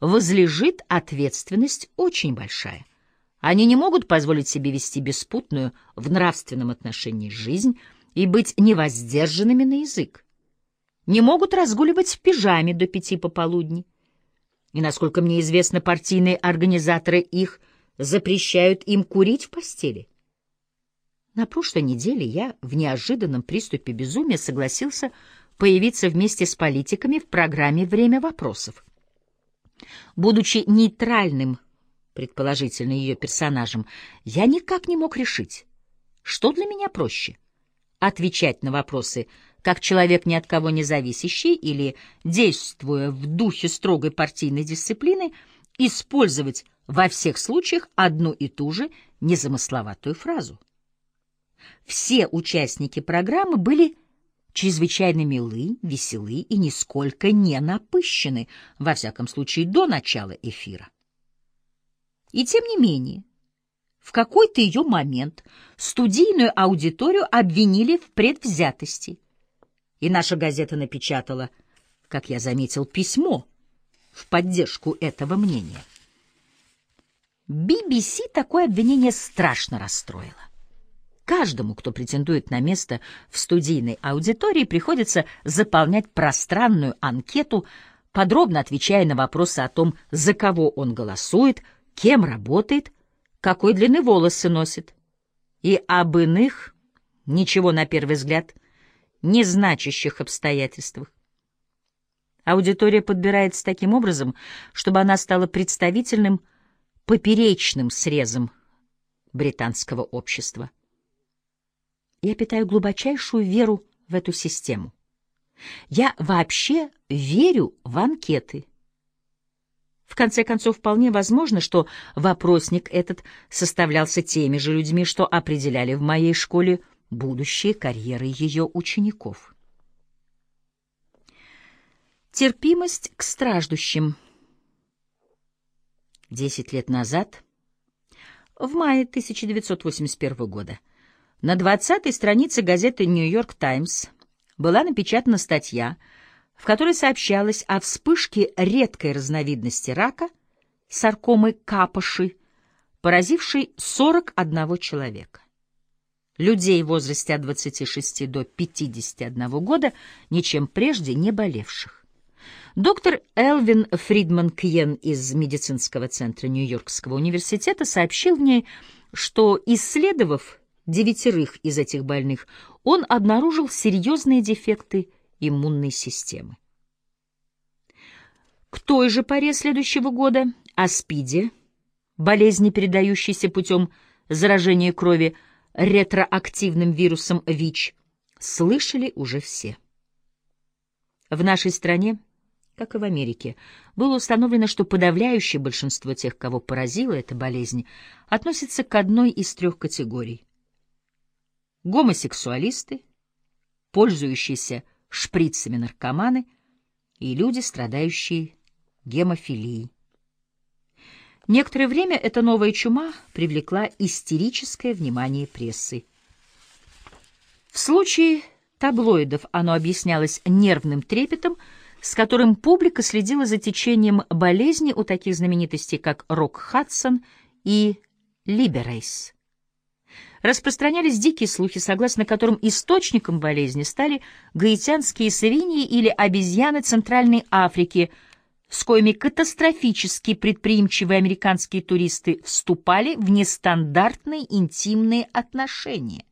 возлежит ответственность очень большая. Они не могут позволить себе вести беспутную в нравственном отношении жизнь и быть невоздержанными на язык. Не могут разгуливать в пижаме до пяти пополудни. И, насколько мне известно, партийные организаторы их запрещают им курить в постели. На прошлой неделе я в неожиданном приступе безумия согласился появиться вместе с политиками в программе «Время вопросов». Будучи нейтральным, предположительно, ее персонажем, я никак не мог решить, что для меня проще — отвечать на вопросы как человек ни от кого не зависящий или, действуя в духе строгой партийной дисциплины, использовать во всех случаях одну и ту же незамысловатую фразу. Все участники программы были чрезвычайно милы, веселы и нисколько не напыщены, во всяком случае до начала эфира. И тем не менее, в какой-то ее момент студийную аудиторию обвинили в предвзятости, и наша газета напечатала, как я заметил, письмо в поддержку этого мнения. BBC такое обвинение страшно расстроило. Каждому, кто претендует на место в студийной аудитории, приходится заполнять пространную анкету, подробно отвечая на вопросы о том, за кого он голосует, кем работает, какой длины волосы носит. И об иных, ничего на первый взгляд, не значащих обстоятельствах. Аудитория подбирается таким образом, чтобы она стала представительным поперечным срезом британского общества. Я питаю глубочайшую веру в эту систему. Я вообще верю в анкеты. В конце концов, вполне возможно, что вопросник этот составлялся теми же людьми, что определяли в моей школе будущие карьеры ее учеников. Терпимость к страждущим. Десять лет назад, в мае 1981 года, на 20-й странице газеты «Нью-Йорк Таймс» была напечатана статья, в которой сообщалось о вспышке редкой разновидности рака, саркомы капоши, поразившей 41 человека. Людей в возрасте от 26 до 51 года, ничем прежде не болевших. Доктор Элвин Фридман Кьен из медицинского центра Нью-Йоркского университета сообщил в ней, что, исследовав девятерых из этих больных, он обнаружил серьезные дефекты иммунной системы. К той же поре следующего года о СПИДе, болезни, передающейся путем заражения крови ретроактивным вирусом ВИЧ, слышали уже все. В нашей стране, как и в Америке, было установлено, что подавляющее большинство тех, кого поразила эта болезнь, относится к одной из трех категорий гомосексуалисты, пользующиеся шприцами наркоманы и люди, страдающие гемофилией. Некоторое время эта новая чума привлекла истерическое внимание прессы. В случае таблоидов оно объяснялось нервным трепетом, с которым публика следила за течением болезни у таких знаменитостей, как Рок Хадсон и Либерейс распространялись дикие слухи, согласно которым источником болезни стали гаитянские свиньи или обезьяны Центральной Африки, с коими катастрофически предприимчивые американские туристы вступали в нестандартные интимные отношения.